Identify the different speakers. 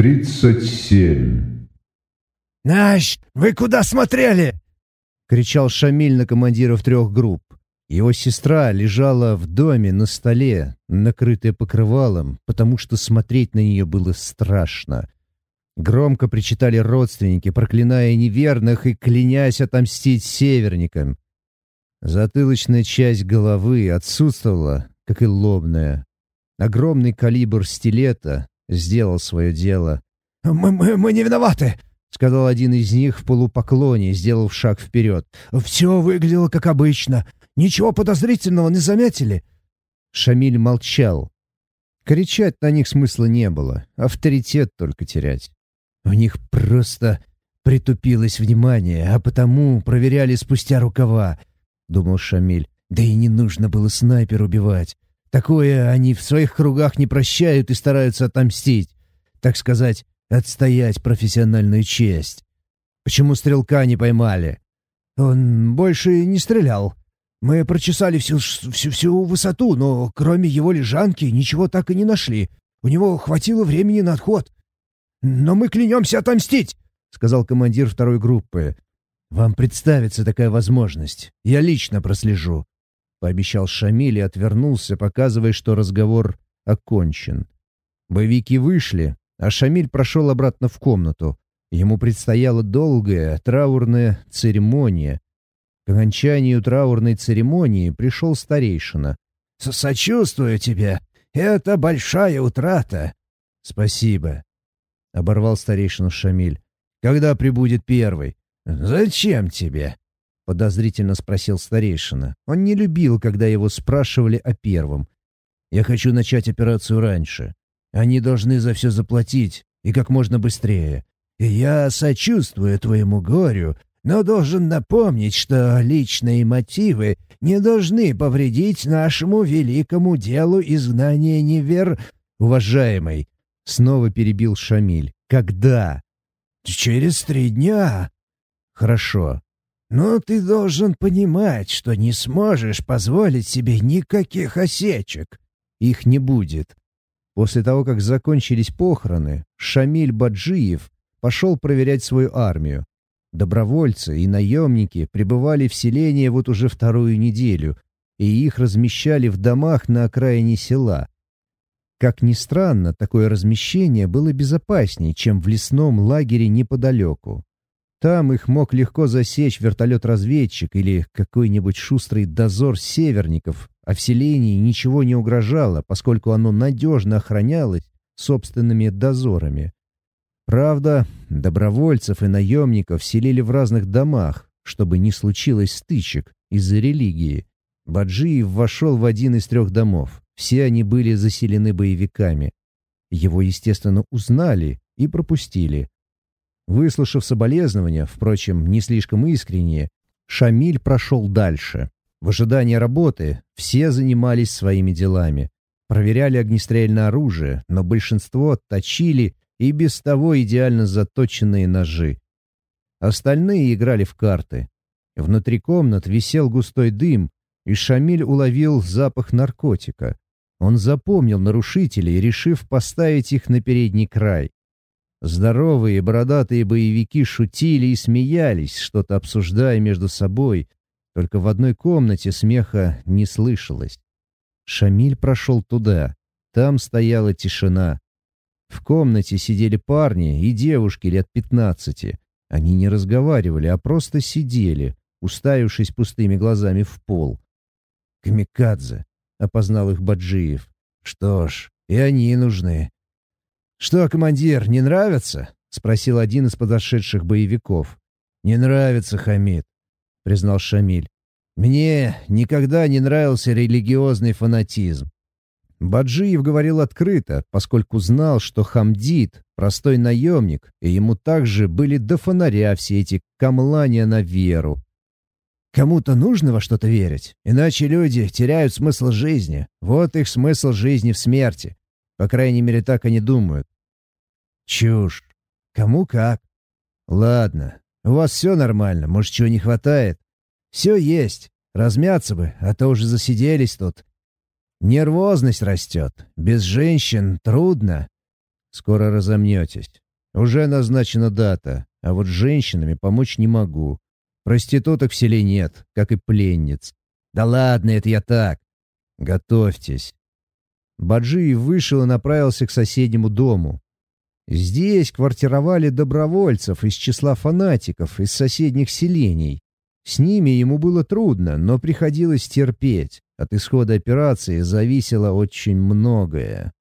Speaker 1: Тридцать семь.
Speaker 2: «Наш, вы куда смотрели?» — кричал Шамиль на командиров трех групп. Его сестра лежала в доме на столе, накрытая покрывалом, потому что смотреть на нее было страшно. Громко причитали родственники, проклиная неверных и клянясь отомстить северникам. Затылочная часть головы отсутствовала, как и лобная. Огромный калибр стилета сделал свое дело.
Speaker 3: «Мы, мы, мы не виноваты!»
Speaker 2: — сказал один из них в полупоклоне, сделав шаг вперед.
Speaker 3: «Все выглядело как обычно. Ничего подозрительного не заметили?»
Speaker 2: Шамиль молчал. Кричать на них смысла не было, авторитет только терять. У них просто притупилось внимание, а потому проверяли спустя рукава, — думал Шамиль. Да и не нужно было снайпер убивать. Такое они в своих кругах не прощают и стараются отомстить. Так сказать, отстоять профессиональную честь. Почему стрелка не поймали?
Speaker 3: Он больше не стрелял. Мы прочесали всю, всю, всю высоту, но кроме его лежанки ничего так и не нашли. У него хватило времени на отход. Но мы клянемся отомстить, — сказал командир второй группы.
Speaker 2: «Вам представится такая возможность. Я лично прослежу», — пообещал Шамиль и отвернулся, показывая, что разговор окончен. Боевики вышли, а Шамиль прошел обратно в комнату. Ему предстояла долгая траурная церемония, к окончанию траурной церемонии пришел старейшина.
Speaker 3: «Сочувствую тебе. Это большая утрата».
Speaker 2: «Спасибо», — оборвал старейшину Шамиль. «Когда прибудет первый?»
Speaker 3: «Зачем тебе?»
Speaker 2: — подозрительно спросил старейшина. Он не любил, когда его спрашивали о первом. «Я хочу начать операцию раньше. Они должны за все заплатить, и как можно быстрее.
Speaker 3: И я сочувствую твоему горю, но должен напомнить, что личные мотивы не должны повредить нашему великому делу изгнания невер...
Speaker 2: Уважаемый, снова перебил Шамиль. Когда?
Speaker 3: Через три дня.
Speaker 2: Хорошо.
Speaker 3: Но ты должен понимать, что не сможешь позволить себе никаких осечек.
Speaker 2: Их не будет. После того, как закончились похороны, Шамиль Баджиев пошел проверять свою армию. Добровольцы и наемники пребывали в селении вот уже вторую неделю, и их размещали в домах на окраине села. Как ни странно, такое размещение было безопаснее, чем в лесном лагере неподалеку. Там их мог легко засечь вертолет-разведчик или какой-нибудь шустрый дозор северников, а в селении ничего не угрожало, поскольку оно надежно охранялось собственными дозорами. Правда, добровольцев и наемников селили в разных домах, чтобы не случилось стычек из-за религии. Баджиев вошел в один из трех домов. Все они были заселены боевиками. Его, естественно, узнали и пропустили. Выслушав соболезнования, впрочем, не слишком искренние, Шамиль прошел дальше. В ожидании работы все занимались своими делами. Проверяли огнестрельное оружие, но большинство точили и без того идеально заточенные ножи. Остальные играли в карты. Внутри комнат висел густой дым, и Шамиль уловил запах наркотика. Он запомнил нарушителей, решив поставить их на передний край. Здоровые бородатые боевики шутили и смеялись, что-то обсуждая между собой, только в одной комнате смеха не слышалось. Шамиль прошел туда. Там стояла тишина. В комнате сидели парни и девушки лет пятнадцати. Они не разговаривали, а просто сидели, уставившись пустыми глазами в пол. «Камикадзе», — опознал их Баджиев. «Что ж, и они нужны». «Что, командир, не нравится?» — спросил один из подошедших боевиков. «Не нравится, Хамид», — признал Шамиль. «Мне никогда не нравился религиозный фанатизм. Баджиев говорил открыто, поскольку знал, что Хамдит — простой наемник, и ему также были до фонаря все эти камлания на веру. Кому-то нужно во что-то верить, иначе люди теряют смысл жизни. Вот их смысл жизни в смерти. По крайней мере, так они думают. Чушь. Кому как. Ладно, у вас все нормально, может, чего не хватает? Все есть. Размяться бы, а то уже засиделись тут. Нервозность растет. Без женщин трудно. Скоро разомнетесь. Уже назначена дата, а вот с женщинами помочь не могу. Проституток в селе нет, как и пленниц. Да ладно, это я так. Готовьтесь. Баджи вышел и направился к соседнему дому. Здесь квартировали добровольцев из числа фанатиков из соседних селений. С ними ему было трудно, но приходилось терпеть. От исхода операции зависело очень многое.